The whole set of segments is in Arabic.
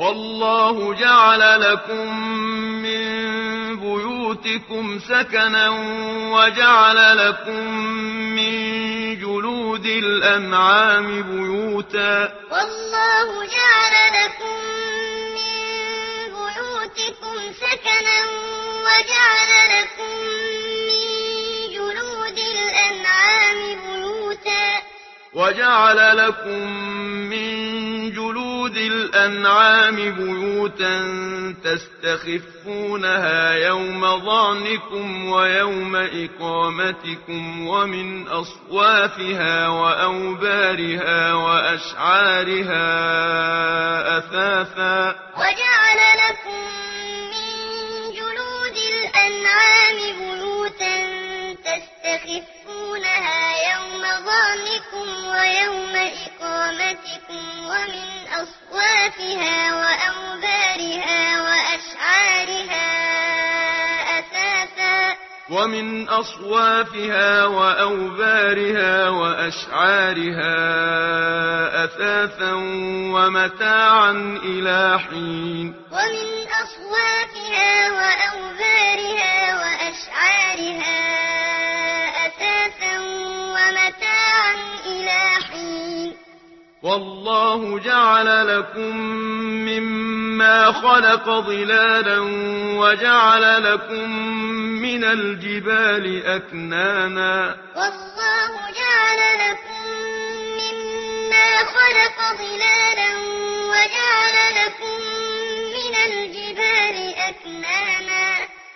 والله جعل لكم من بيوتكم سكنا وجعل لكم من جلود الأنعام بيوتا والله جعل لكم من بيوتكم سكنا وجعل لكم من جلود الأنعام بيوتا وجعل لكم ذي الأنعام بيوتا تستخفونها يوم ظعنكم ويوم إقامتكم ومن أصوافها وأوبارها وأشعارها أثاثا وجعل لكم من جلود الأنعام بيوتا تستخفونها يوم ظعنكم ويوم إقامتكم أنفسكم ومن أَصْوَافِهَا وأوبارها وأشعارها أثاثا ومن أصوافها وأوبارها وأشعارها أثاثا ومتاعا إلى حين ومن أصوافها وأوبارها وأشعارها والله جعل لكم مما خلق ظلالا وجعل لكم من الجبال أكنانا. والله جعل لكم مما خلق ظلالا وجعل لكم من الجبال أكنانا.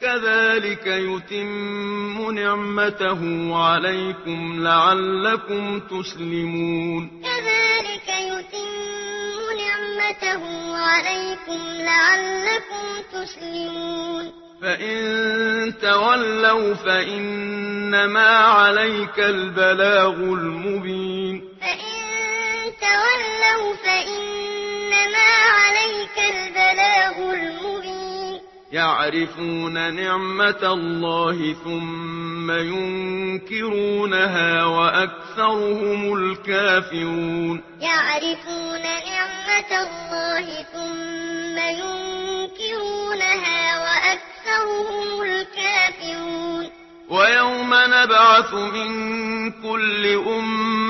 كذلك يتم نعمته عليكم لعلكم تسلمون كذلك يتم نعمته عليكم لعلكم تسلمون فإن تولوا فإنما عليك البلاغ المبين فإن تولوا فإن يعرفون نعمة الله ثم ينكرونها وأكثرهم الكافرون. يعرفون نعمة الله ثم ينكرونها وأكثرهم الكافرون. ويوم نبعث من كل أمة